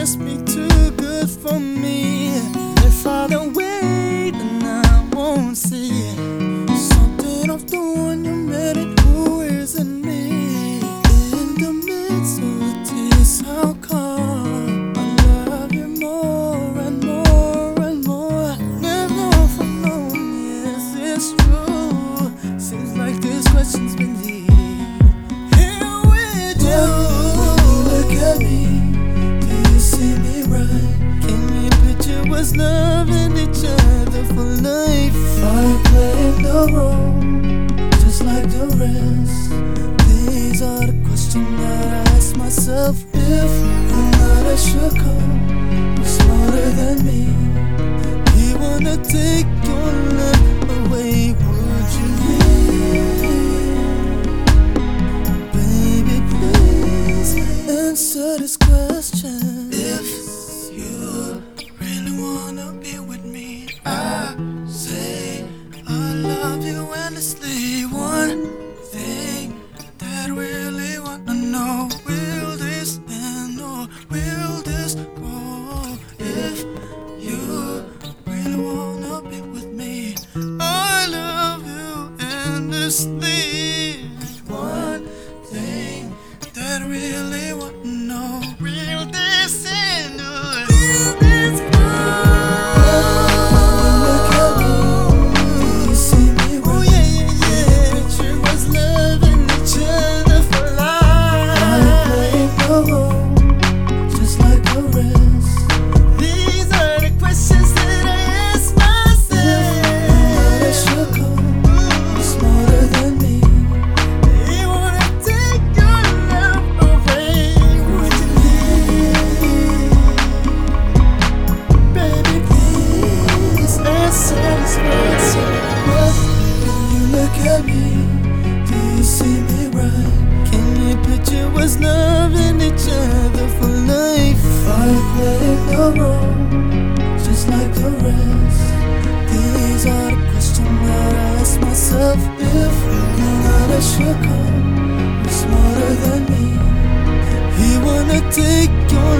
just be too good for me. was loving each other for life. I played the role, just like the rest. These are the questions that I ask myself if I'm not a sugar. really wanna know Will this end or will this go? If you really wanna be with me I love you endlessly One thing that really if you're not a sugar, smarter than me. He wanna take your